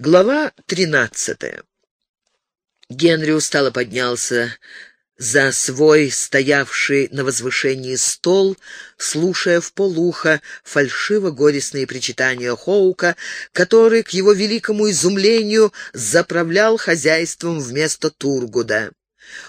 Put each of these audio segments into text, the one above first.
Глава тринадцатая. Генри устало поднялся за свой стоявший на возвышении стол, слушая в полухо фальшиво-горестные причитания Хоука, который, к его великому изумлению, заправлял хозяйством вместо Тургуда.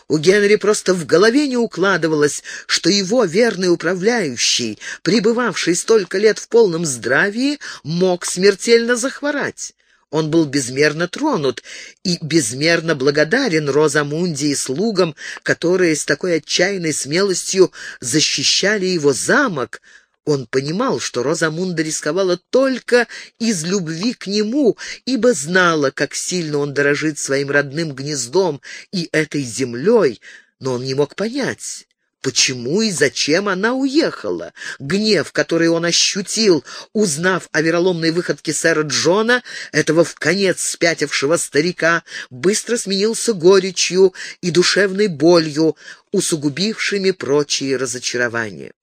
У Генри просто в голове не укладывалось, что его верный управляющий, пребывавший столько лет в полном здравии, мог смертельно захворать. Он был безмерно тронут и безмерно благодарен Розамунде и слугам, которые с такой отчаянной смелостью защищали его замок. Он понимал, что Розамунда рисковала только из любви к нему, ибо знала, как сильно он дорожит своим родным гнездом и этой землей, но он не мог понять, Почему и зачем она уехала? Гнев, который он ощутил, узнав о вероломной выходке сэра Джона, этого в конец спятившего старика, быстро сменился горечью и душевной болью, усугубившими прочие разочарования.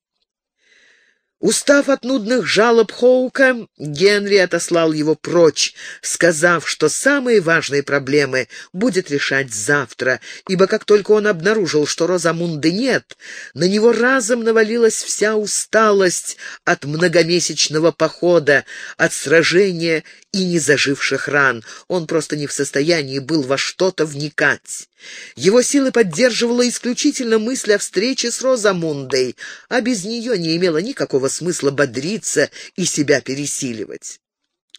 Устав от нудных жалоб Хоука, Генри отослал его прочь, сказав, что самые важные проблемы будет решать завтра, ибо как только он обнаружил, что Розамунды нет, на него разом навалилась вся усталость от многомесячного похода, от сражения и незаживших ран. Он просто не в состоянии был во что-то вникать. Его силы поддерживала исключительно мысль о встрече с Розамундой, а без нее не имело никакого смысла бодриться и себя пересиливать.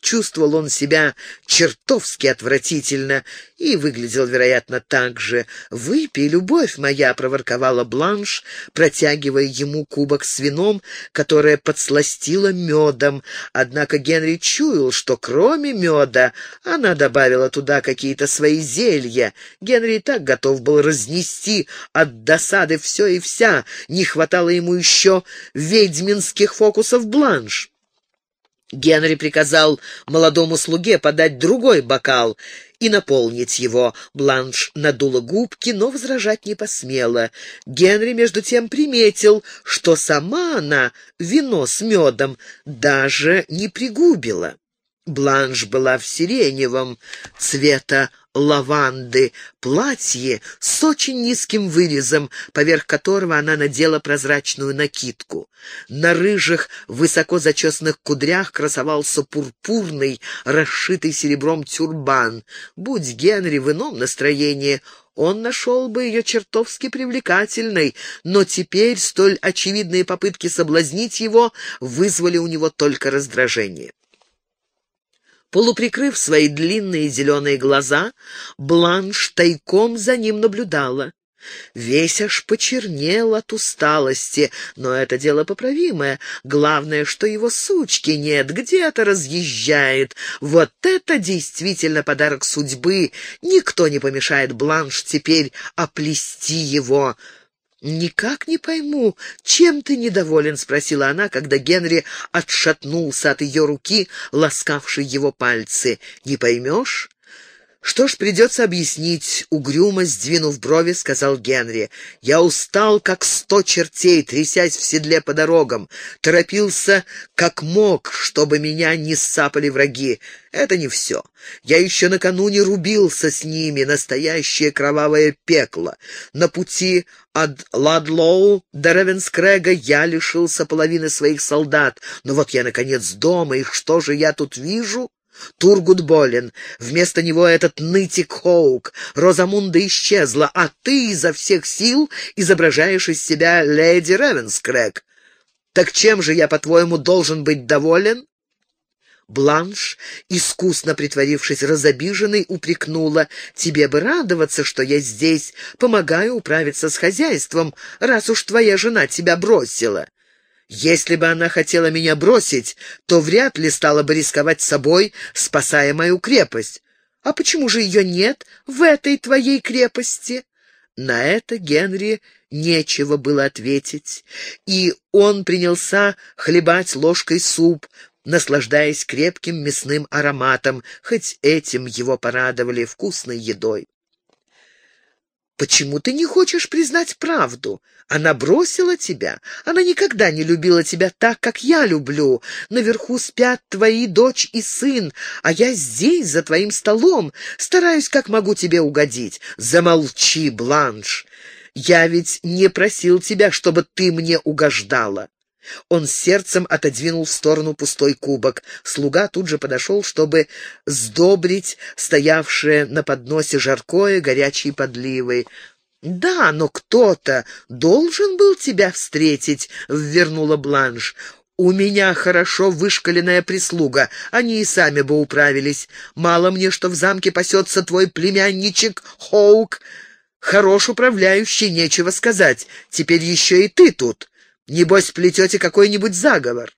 Чувствовал он себя чертовски отвратительно и выглядел, вероятно, так же. «Выпей, любовь моя!» — проворковала Бланш, протягивая ему кубок с вином, которое подсластило медом. Однако Генри чуял, что кроме меда она добавила туда какие-то свои зелья. Генри и так готов был разнести от досады все и вся. Не хватало ему еще ведьминских фокусов Бланш. Генри приказал молодому слуге подать другой бокал и наполнить его. Бланш надула губки, но возражать не посмела. Генри, между тем, приметил, что сама она вино с медом даже не пригубила. Бланш была в сиреневом цвета лаванды, платье с очень низким вырезом, поверх которого она надела прозрачную накидку. На рыжих, высоко зачесанных кудрях красовался пурпурный, расшитый серебром тюрбан. Будь Генри в ином настроении, он нашел бы ее чертовски привлекательной, но теперь столь очевидные попытки соблазнить его вызвали у него только раздражение. Полуприкрыв свои длинные зеленые глаза, Бланш тайком за ним наблюдала. Весь аж почернел от усталости, но это дело поправимое. Главное, что его сучки нет, где-то разъезжает. Вот это действительно подарок судьбы. Никто не помешает Бланш теперь оплести его. «Никак не пойму, чем ты недоволен?» — спросила она, когда Генри отшатнулся от ее руки, ласкавшей его пальцы. «Не поймешь?» «Что ж, придется объяснить», — угрюмо сдвинув брови, сказал Генри. «Я устал, как сто чертей, трясясь в седле по дорогам. Торопился, как мог, чтобы меня не сцапали враги. Это не все. Я еще накануне рубился с ними, настоящее кровавое пекло. На пути от Ладлоу до Ревенскрега я лишился половины своих солдат. Но вот я, наконец, дома, и что же я тут вижу?» Тургут болен. Вместо него этот нытик Хоук. Розамунда исчезла, а ты изо всех сил изображаешь из себя леди Ревенскрэг. Так чем же я, по-твоему, должен быть доволен?» Бланш, искусно притворившись разобиженной, упрекнула. «Тебе бы радоваться, что я здесь, помогаю управиться с хозяйством, раз уж твоя жена тебя бросила». Если бы она хотела меня бросить, то вряд ли стала бы рисковать собой, спасая мою крепость. А почему же ее нет в этой твоей крепости?» На это Генри нечего было ответить, и он принялся хлебать ложкой суп, наслаждаясь крепким мясным ароматом, хоть этим его порадовали вкусной едой. Почему ты не хочешь признать правду? Она бросила тебя. Она никогда не любила тебя так, как я люблю. Наверху спят твои дочь и сын, а я здесь, за твоим столом, стараюсь, как могу тебе угодить. Замолчи, Бланш. Я ведь не просил тебя, чтобы ты мне угождала. Он сердцем отодвинул в сторону пустой кубок. Слуга тут же подошел, чтобы сдобрить стоявшее на подносе жаркое горячей подливой. «Да, но кто-то должен был тебя встретить», — ввернула Бланш. «У меня хорошо вышкаленная прислуга, они и сами бы управились. Мало мне, что в замке пасется твой племянничек Хоук. Хорош управляющий, нечего сказать. Теперь еще и ты тут». Небось, плетете какой-нибудь заговор».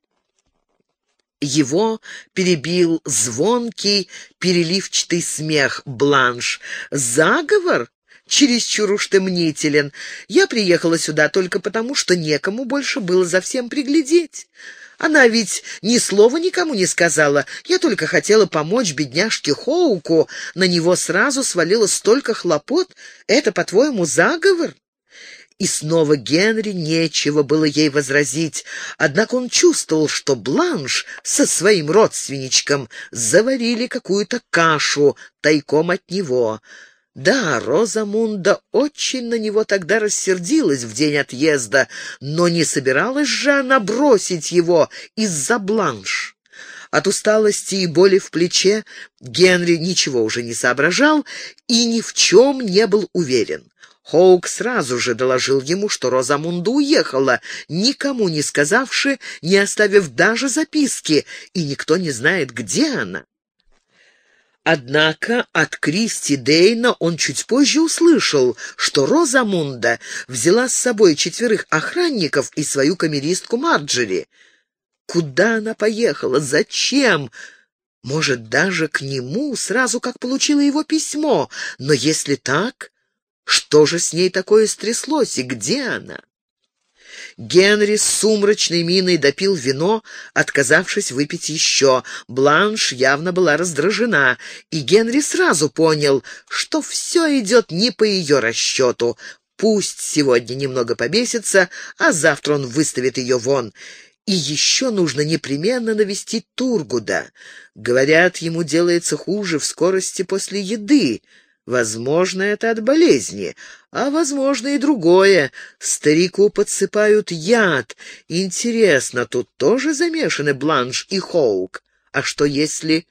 Его перебил звонкий, переливчатый смех Бланш. «Заговор? Чересчур уж ты мнителен. Я приехала сюда только потому, что некому больше было за всем приглядеть. Она ведь ни слова никому не сказала. Я только хотела помочь бедняжке Хоуку. На него сразу свалило столько хлопот. Это, по-твоему, заговор?» И снова Генри нечего было ей возразить, однако он чувствовал, что Бланш со своим родственничком заварили какую-то кашу тайком от него. Да, Розамунда очень на него тогда рассердилась в день отъезда, но не собиралась же она бросить его из-за Бланш. От усталости и боли в плече Генри ничего уже не соображал и ни в чем не был уверен. Хоук сразу же доложил ему, что Розамунда уехала, никому не сказавши, не оставив даже записки, и никто не знает, где она. Однако от Кристи Дейна он чуть позже услышал, что Розамунда взяла с собой четверых охранников и свою камеристку Марджери. Куда она поехала? Зачем? Может, даже к нему, сразу как получила его письмо. Но если так, что же с ней такое стряслось и где она? Генри с сумрачной миной допил вино, отказавшись выпить еще. Бланш явно была раздражена, и Генри сразу понял, что все идет не по ее расчету. Пусть сегодня немного побесится, а завтра он выставит ее вон. И еще нужно непременно навестить Тургуда. Говорят, ему делается хуже в скорости после еды. Возможно, это от болезни, а возможно и другое. Старику подсыпают яд. Интересно, тут тоже замешаны Бланш и Хоук? А что если...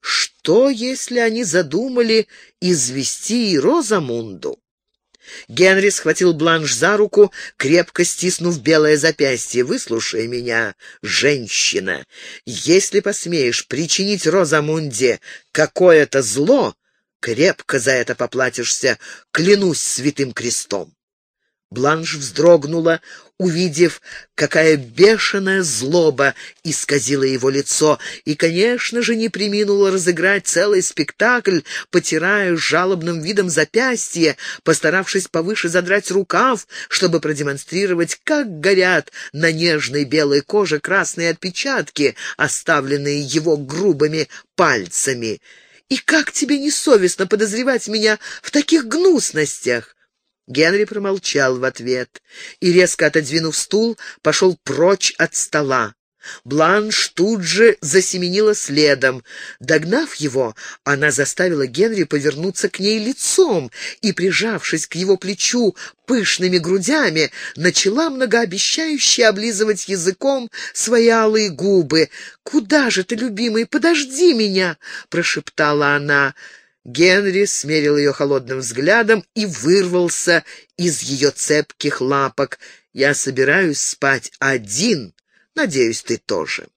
Что, если они задумали извести и Розамунду? Генри схватил Бланш за руку, крепко стиснув белое запястье. «Выслушай меня, женщина. Если посмеешь причинить Розамунде какое-то зло, Крепко за это поплатишься, клянусь святым крестом. Бланш вздрогнула, увидев, какая бешеная злоба исказила его лицо, и, конечно же, не приминула разыграть целый спектакль, потирая жалобным видом запястье, постаравшись повыше задрать рукав, чтобы продемонстрировать, как горят на нежной белой коже красные отпечатки, оставленные его грубыми пальцами. И как тебе не совестно подозревать меня в таких гнусностях?» Генри промолчал в ответ и, резко отодвинув стул, пошел прочь от стола. Бланш тут же засеменила следом. Догнав его, она заставила Генри повернуться к ней лицом и, прижавшись к его плечу пышными грудями, начала многообещающе облизывать языком свои алые губы. «Куда же ты, любимый, подожди меня!» — прошептала она. Генри смерил ее холодным взглядом и вырвался из ее цепких лапок. «Я собираюсь спать один», Надеюсь, ты тоже.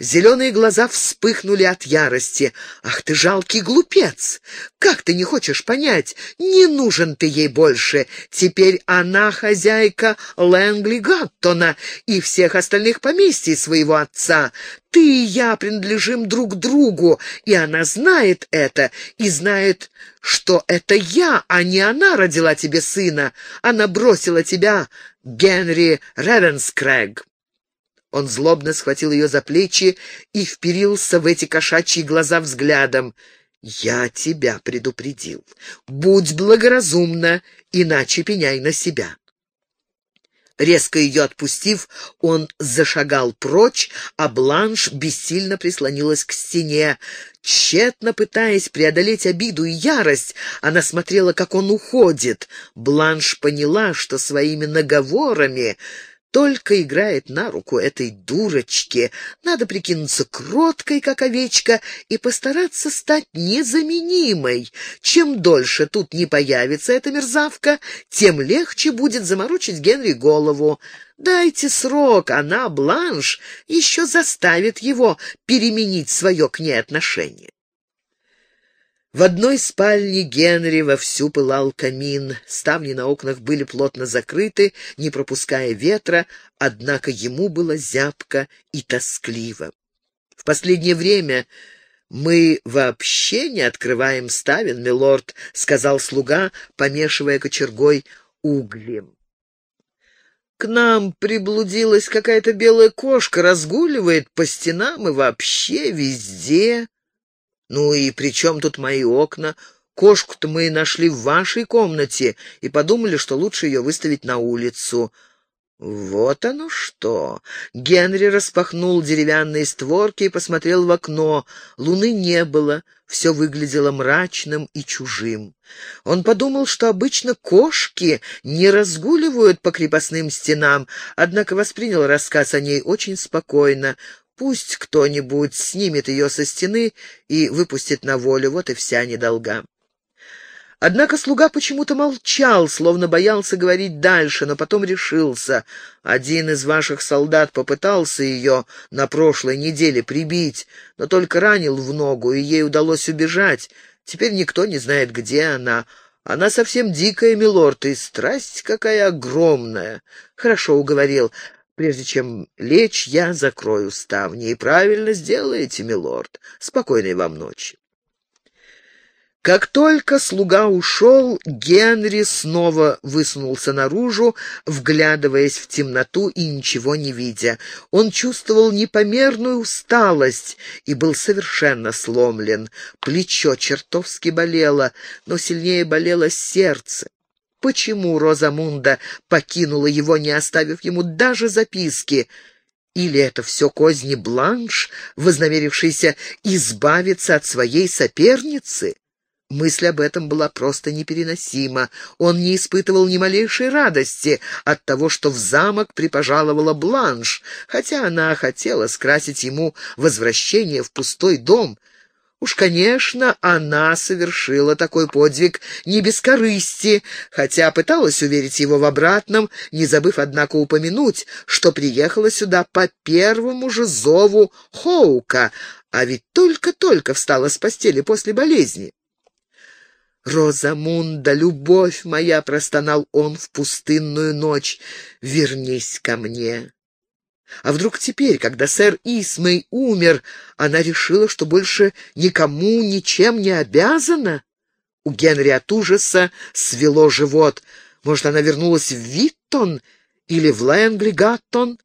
Зеленые глаза вспыхнули от ярости. «Ах ты жалкий глупец! Как ты не хочешь понять? Не нужен ты ей больше. Теперь она хозяйка Лэнгли Гаттона и всех остальных поместий своего отца. Ты и я принадлежим друг другу, и она знает это, и знает, что это я, а не она родила тебе сына. Она бросила тебя, Генри Ревенскрэг». Он злобно схватил ее за плечи и вперился в эти кошачьи глаза взглядом. «Я тебя предупредил. Будь благоразумна, иначе пеняй на себя». Резко ее отпустив, он зашагал прочь, а Бланш бессильно прислонилась к стене. Тщетно пытаясь преодолеть обиду и ярость, она смотрела, как он уходит. Бланш поняла, что своими наговорами только играет на руку этой дурочке. Надо прикинуться кроткой, как овечка, и постараться стать незаменимой. Чем дольше тут не появится эта мерзавка, тем легче будет заморочить Генри голову. Дайте срок, она, Бланш, еще заставит его переменить свое к ней отношение. В одной спальне Генри вовсю пылал камин. Ставни на окнах были плотно закрыты, не пропуская ветра, однако ему было зябко и тоскливо. В последнее время мы вообще не открываем ставен, милорд, — сказал слуга, помешивая кочергой углем. К нам приблудилась какая-то белая кошка, разгуливает по стенам и вообще везде. «Ну и при чем тут мои окна? Кошку-то мы нашли в вашей комнате и подумали, что лучше ее выставить на улицу». «Вот оно что!» Генри распахнул деревянные створки и посмотрел в окно. Луны не было, все выглядело мрачным и чужим. Он подумал, что обычно кошки не разгуливают по крепостным стенам, однако воспринял рассказ о ней очень спокойно. Пусть кто-нибудь снимет ее со стены и выпустит на волю, вот и вся недолга. Однако слуга почему-то молчал, словно боялся говорить дальше, но потом решился. Один из ваших солдат попытался ее на прошлой неделе прибить, но только ранил в ногу, и ей удалось убежать. Теперь никто не знает, где она. Она совсем дикая, милорд, и страсть какая огромная. Хорошо уговорил. Прежде чем лечь, я закрою ставни. И правильно сделаете, милорд. Спокойной вам ночи. Как только слуга ушел, Генри снова высунулся наружу, вглядываясь в темноту и ничего не видя. Он чувствовал непомерную усталость и был совершенно сломлен. Плечо чертовски болело, но сильнее болело сердце. Почему Розамунда покинула его, не оставив ему даже записки? Или это все козни Бланш, вознамерившийся избавиться от своей соперницы? Мысль об этом была просто непереносима. Он не испытывал ни малейшей радости от того, что в замок припожаловала Бланш, хотя она хотела скрасить ему возвращение в пустой дом — Уж, конечно, она совершила такой подвиг не без корысти, хотя пыталась уверить его в обратном, не забыв, однако, упомянуть, что приехала сюда по первому же зову Хоука, а ведь только-только встала с постели после болезни. «Розамунда, любовь моя!» — простонал он в пустынную ночь. «Вернись ко мне!» А вдруг теперь, когда сэр Исмей умер, она решила, что больше никому ничем не обязана? У Генри от ужаса свело живот. Может, она вернулась в Виттон или в Лэнгли-Гаттон?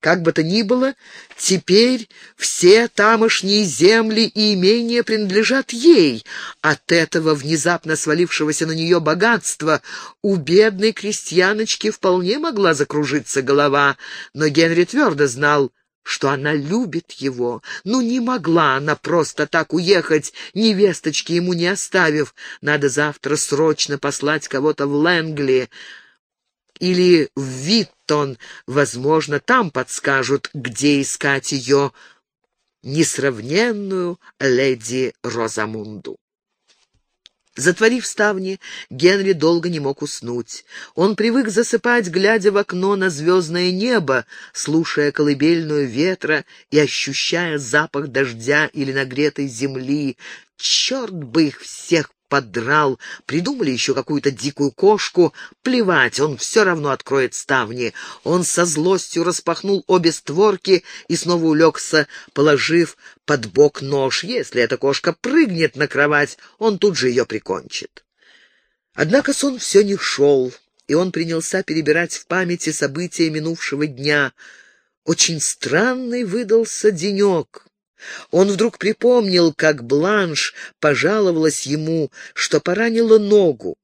Как бы то ни было, теперь все тамошние земли и имения принадлежат ей. От этого внезапно свалившегося на нее богатства у бедной крестьяночки вполне могла закружиться голова, но Генри твердо знал, что она любит его. Ну, не могла она просто так уехать, невесточки ему не оставив. Надо завтра срочно послать кого-то в Лэнгли или в Виттон. Возможно, там подскажут, где искать ее несравненную леди Розамунду. Затворив ставни, Генри долго не мог уснуть. Он привык засыпать, глядя в окно на звездное небо, слушая колыбельную ветра и ощущая запах дождя или нагретой земли. Черт бы их всех подрал, придумали еще какую-то дикую кошку. Плевать, он все равно откроет ставни. Он со злостью распахнул обе створки и снова улегся, положив под бок нож. Если эта кошка прыгнет на кровать, он тут же ее прикончит. Однако сон все не шел, и он принялся перебирать в памяти события минувшего дня. Очень странный выдался денек. Он вдруг припомнил, как Бланш пожаловалась ему, что поранила ногу.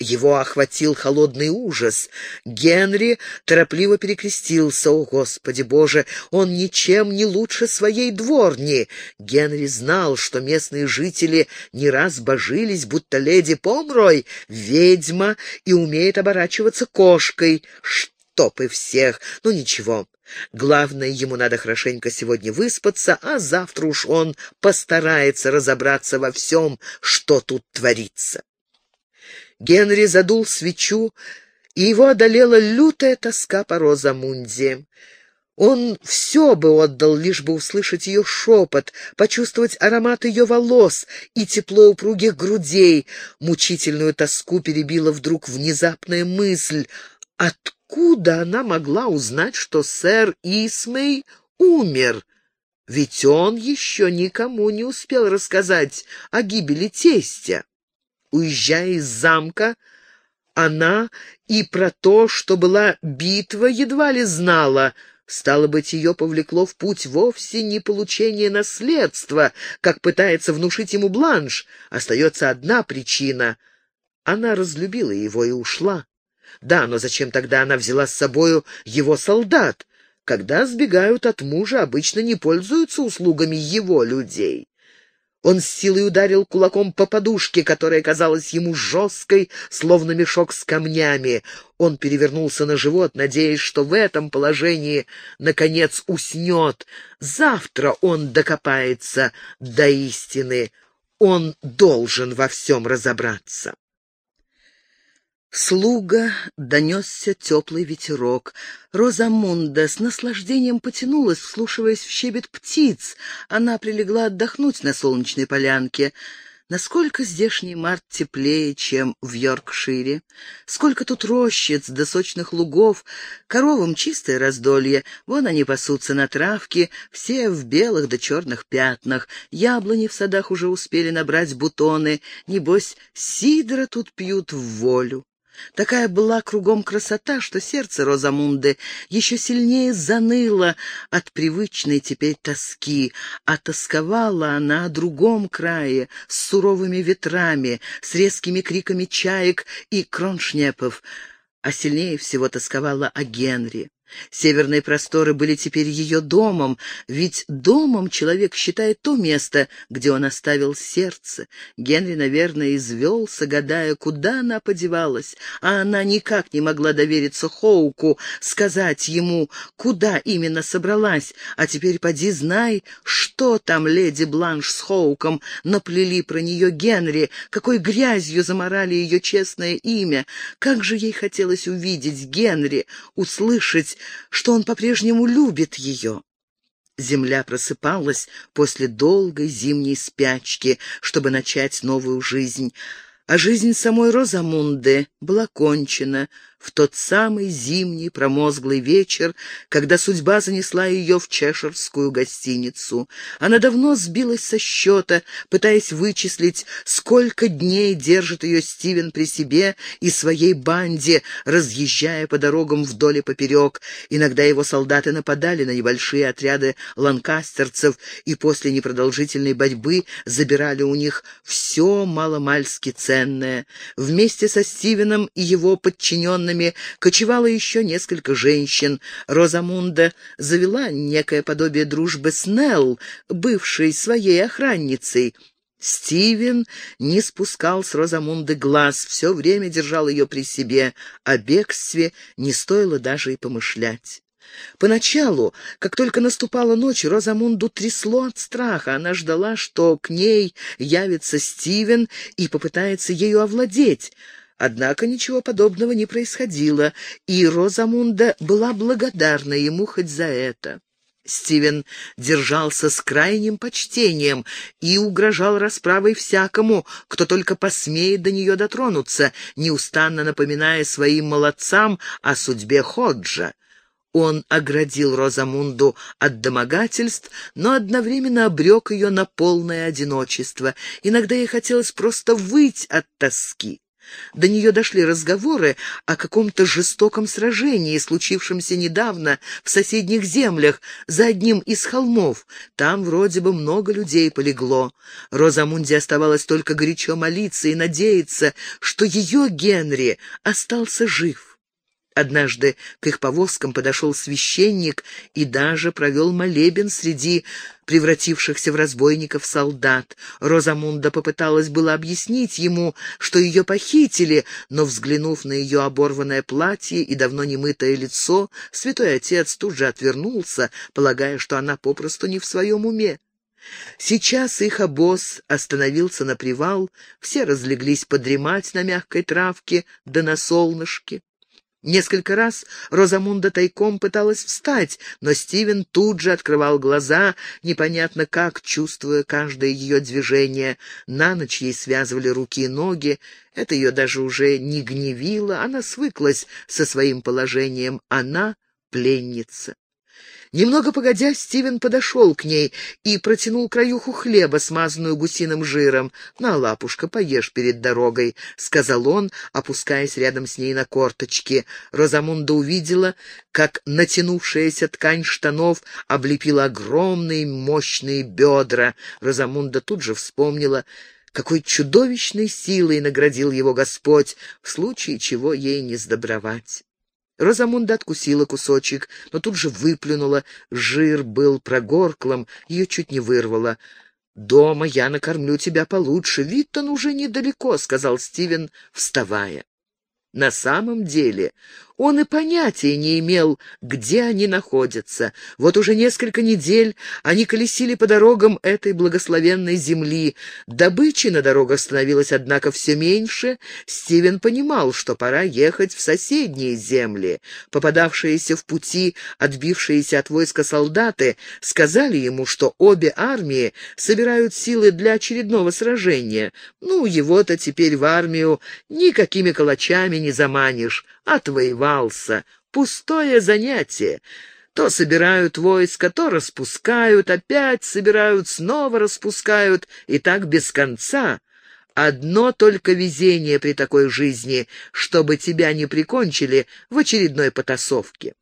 Его охватил холодный ужас. Генри торопливо перекрестился. «О, Господи Боже, он ничем не лучше своей дворни!» Генри знал, что местные жители не раз божились, будто леди Помрой — ведьма и умеет оборачиваться кошкой. Чтоб и всех! Ну, ничего. Главное, ему надо хорошенько сегодня выспаться, а завтра уж он постарается разобраться во всем, что тут творится. Генри задул свечу, и его одолела лютая тоска по Розамунде. Он все бы отдал, лишь бы услышать ее шепот, почувствовать аромат ее волос и тепло упругих грудей. Мучительную тоску перебила вдруг внезапная мысль. Откуда она могла узнать, что сэр Исмей умер? Ведь он еще никому не успел рассказать о гибели тестя. Уезжая из замка, она и про то, что была битва, едва ли знала. Стало быть, ее повлекло в путь вовсе не получение наследства, как пытается внушить ему Бланш. Остается одна причина. Она разлюбила его и ушла. Да, но зачем тогда она взяла с собою его солдат? Когда сбегают от мужа, обычно не пользуются услугами его людей. Он с силой ударил кулаком по подушке, которая казалась ему жесткой, словно мешок с камнями. Он перевернулся на живот, надеясь, что в этом положении, наконец, уснет. Завтра он докопается до истины. Он должен во всем разобраться. Слуга донесся теплый ветерок. Розамунда с наслаждением потянулась, вслушиваясь в щебет птиц. Она прилегла отдохнуть на солнечной полянке. Насколько здешний март теплее, чем в Йоркшире? Сколько тут рощиц да сочных лугов, коровам чистое раздолье, вон они пасутся на травке, все в белых да черных пятнах, яблони в садах уже успели набрать бутоны, небось, сидра тут пьют в волю. Такая была кругом красота, что сердце Розамунды еще сильнее заныло от привычной теперь тоски, а тосковала она о другом крае, с суровыми ветрами, с резкими криками чаек и кроншнепов, а сильнее всего тосковала о Генри. Северные просторы были теперь ее домом, ведь домом человек считает то место, где он оставил сердце. Генри, наверное, извелся, гадая, куда она подевалась, а она никак не могла довериться Хоуку, сказать ему, куда именно собралась, а теперь поди знай, что там леди Бланш с Хоуком наплели про нее Генри, какой грязью заморали ее честное имя, как же ей хотелось увидеть Генри, услышать, что он по-прежнему любит ее. Земля просыпалась после долгой зимней спячки, чтобы начать новую жизнь, а жизнь самой Розамунды была кончена в тот самый зимний промозглый вечер, когда судьба занесла ее в чешерскую гостиницу. Она давно сбилась со счета, пытаясь вычислить, сколько дней держит ее Стивен при себе и своей банде, разъезжая по дорогам вдоль и поперек. Иногда его солдаты нападали на небольшие отряды ланкастерцев и после непродолжительной борьбы забирали у них все маломальски ценное. Вместе со Стивеном и его подчиненными женщинами кочевало еще несколько женщин. Розамунда завела некое подобие дружбы с Нелл, бывшей своей охранницей. Стивен не спускал с Розамунды глаз, все время держал ее при себе, о бегстве не стоило даже и помышлять. Поначалу, как только наступала ночь, Розамунду трясло от страха. Она ждала, что к ней явится Стивен и попытается ею овладеть. Однако ничего подобного не происходило, и Розамунда была благодарна ему хоть за это. Стивен держался с крайним почтением и угрожал расправой всякому, кто только посмеет до нее дотронуться, неустанно напоминая своим молодцам о судьбе Ходжа. Он оградил Розамунду от домогательств, но одновременно обрек ее на полное одиночество. Иногда ей хотелось просто выть от тоски. До нее дошли разговоры о каком-то жестоком сражении, случившемся недавно в соседних землях, за одним из холмов. Там вроде бы много людей полегло. Розамунде оставалось только горячо молиться и надеяться, что ее Генри остался жив. Однажды к их повозкам подошел священник и даже провел молебен среди превратившихся в разбойников солдат. Розамунда попыталась было объяснить ему, что ее похитили, но, взглянув на ее оборванное платье и давно немытое лицо, святой отец тут же отвернулся, полагая, что она попросту не в своем уме. Сейчас их обоз остановился на привал, все разлеглись подремать на мягкой травке да на солнышке. Несколько раз Розамунда тайком пыталась встать, но Стивен тут же открывал глаза, непонятно как, чувствуя каждое ее движение. На ночь ей связывали руки и ноги. Это ее даже уже не гневило, она свыклась со своим положением. Она пленница. Немного погодя, Стивен подошел к ней и протянул краюху хлеба, смазанную гусиным жиром. «На, лапушка, поешь перед дорогой», — сказал он, опускаясь рядом с ней на корточки. Розамунда увидела, как натянувшаяся ткань штанов облепила огромные мощные бедра. Розамунда тут же вспомнила, какой чудовищной силой наградил его Господь, в случае чего ей не сдобровать. Розамунда откусила кусочек, но тут же выплюнула. Жир был прогорклым, ее чуть не вырвало. «Дома я накормлю тебя получше. Виттон уже недалеко», — сказал Стивен, вставая. На самом деле он и понятия не имел, где они находятся. Вот уже несколько недель они колесили по дорогам этой благословенной земли. Добычи на дорогах становилось, однако, все меньше. Стивен понимал, что пора ехать в соседние земли. Попадавшиеся в пути, отбившиеся от войска солдаты, сказали ему, что обе армии собирают силы для очередного сражения. Ну, его-то теперь в армию никакими калачами не заманишь отвоевался. Пустое занятие. То собирают войско, то распускают, опять собирают, снова распускают, и так без конца. Одно только везение при такой жизни, чтобы тебя не прикончили в очередной потасовке.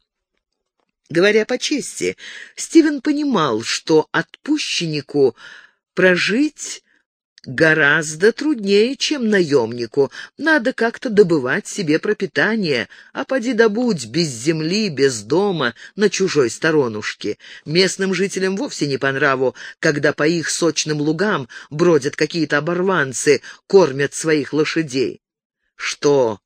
Говоря по чести, Стивен понимал, что отпущеннику прожить Гораздо труднее, чем наемнику. Надо как-то добывать себе пропитание, а поди добудь без земли, без дома, на чужой сторонушке. Местным жителям вовсе не по нраву, когда по их сочным лугам бродят какие-то оборванцы, кормят своих лошадей. Что,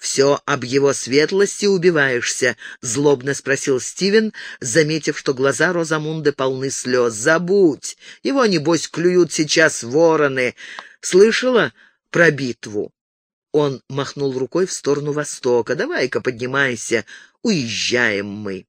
«Все об его светлости убиваешься?» — злобно спросил Стивен, заметив, что глаза Розамунды полны слез. «Забудь! Его, небось, клюют сейчас вороны. Слышала про битву?» Он махнул рукой в сторону востока. «Давай-ка поднимайся, уезжаем мы».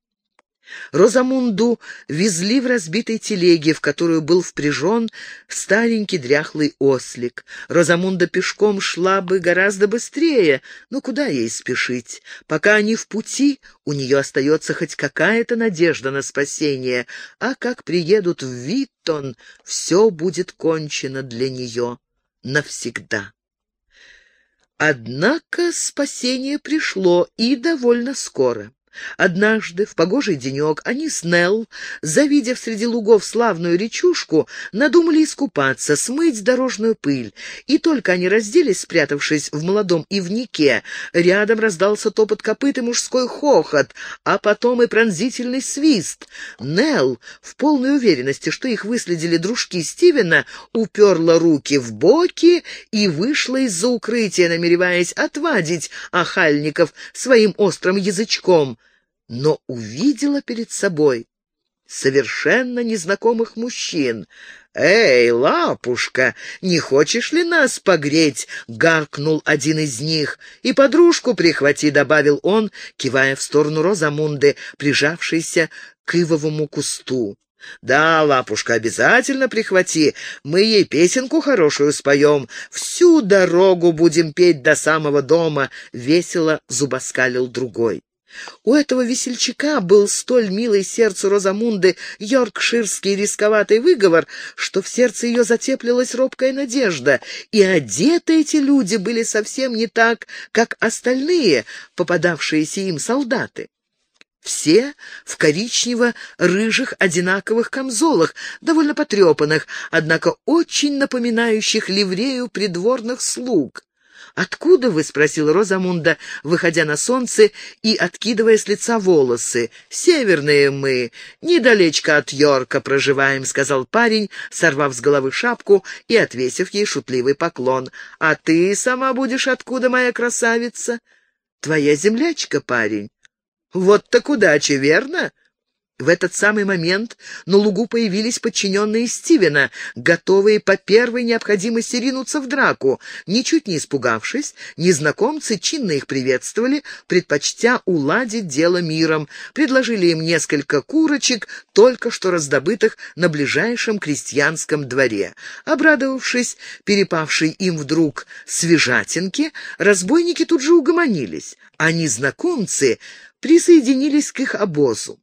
Розамунду везли в разбитой телеге, в которую был впряжен старенький дряхлый ослик. Розамунда пешком шла бы гораздо быстрее, но куда ей спешить? Пока они в пути, у нее остается хоть какая-то надежда на спасение, а как приедут в Виттон, все будет кончено для нее навсегда. Однако спасение пришло и довольно скоро. Однажды, в погожий денек, они с Нелл, завидев среди лугов славную речушку, надумали искупаться, смыть дорожную пыль. И только они разделись, спрятавшись в молодом ивнике, рядом раздался топот копыт и мужской хохот, а потом и пронзительный свист. Нелл, в полной уверенности, что их выследили дружки Стивена, уперла руки в боки и вышла из-за укрытия, намереваясь отвадить охальников своим острым язычком но увидела перед собой совершенно незнакомых мужчин. «Эй, лапушка, не хочешь ли нас погреть?» — гаркнул один из них. «И подружку прихвати», — добавил он, кивая в сторону Розамунды, прижавшейся к ивовому кусту. «Да, лапушка, обязательно прихвати. Мы ей песенку хорошую споем. Всю дорогу будем петь до самого дома», — весело зубоскалил другой. У этого весельчака был столь милый сердцу Розамунды йоркширский рисковатый выговор, что в сердце ее затеплилась робкая надежда, и одеты эти люди были совсем не так, как остальные, попадавшиеся им солдаты. Все в коричнево-рыжих одинаковых камзолах, довольно потрепанных, однако очень напоминающих ливрею придворных слуг. «Откуда вы?» — спросила Розамунда, выходя на солнце и откидывая с лица волосы. «Северные мы, недалечко от Йорка проживаем», — сказал парень, сорвав с головы шапку и отвесив ей шутливый поклон. «А ты сама будешь откуда, моя красавица?» «Твоя землячка, парень». Вот-то удача, верно? В этот самый момент на лугу появились подчиненные Стивена, готовые по первой необходимости ринуться в драку. Ничуть не испугавшись, незнакомцы чинно их приветствовали, предпочтя уладить дело миром, предложили им несколько курочек, только что раздобытых на ближайшем крестьянском дворе. Обрадовавшись перепавшей им вдруг свежатинки, разбойники тут же угомонились, а незнакомцы присоединились к их обозу.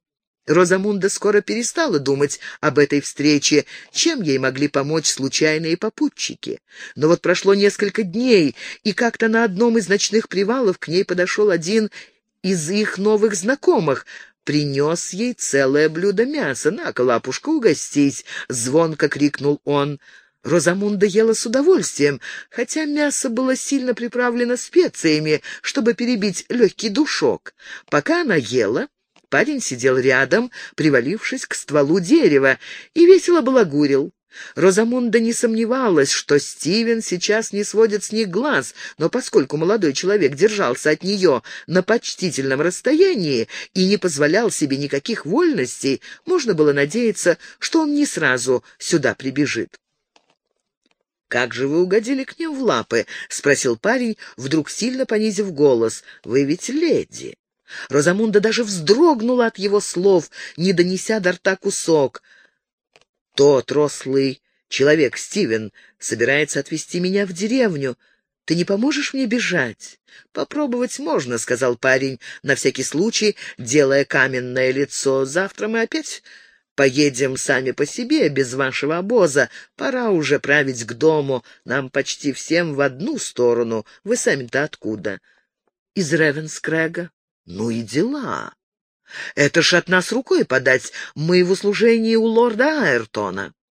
Розамунда скоро перестала думать об этой встрече, чем ей могли помочь случайные попутчики. Но вот прошло несколько дней, и как-то на одном из ночных привалов к ней подошел один из их новых знакомых, принес ей целое блюдо мяса. «На-ка, лапушка, угостись!» — звонко крикнул он. Розамунда ела с удовольствием, хотя мясо было сильно приправлено специями, чтобы перебить легкий душок. Пока она ела, парень сидел рядом, привалившись к стволу дерева, и весело балагурил. Розамунда не сомневалась, что Стивен сейчас не сводит с них глаз, но поскольку молодой человек держался от нее на почтительном расстоянии и не позволял себе никаких вольностей, можно было надеяться, что он не сразу сюда прибежит. «Как же вы угодили к ним в лапы?» — спросил парень, вдруг сильно понизив голос. «Вы ведь леди». Розамунда даже вздрогнула от его слов, не донеся до рта кусок. «Тот рослый человек, Стивен, собирается отвезти меня в деревню. Ты не поможешь мне бежать?» «Попробовать можно», — сказал парень, на всякий случай, делая каменное лицо. «Завтра мы опять Поедем сами по себе, без вашего обоза. Пора уже править к дому. Нам почти всем в одну сторону. Вы сами-то откуда? Из Ревенскрега. Ну и дела. Это ж от нас рукой подать. Мы в услужении у лорда Айртона.